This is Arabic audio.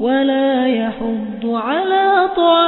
ولا يحض على طعام